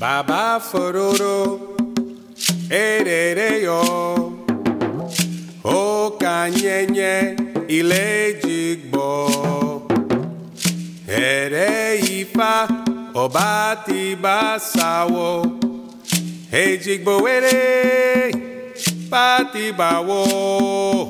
Baba fororo, erere yo. O kanyenye ile jigbo. Ere ifa obati basawo. Ejigbo were pati bawo.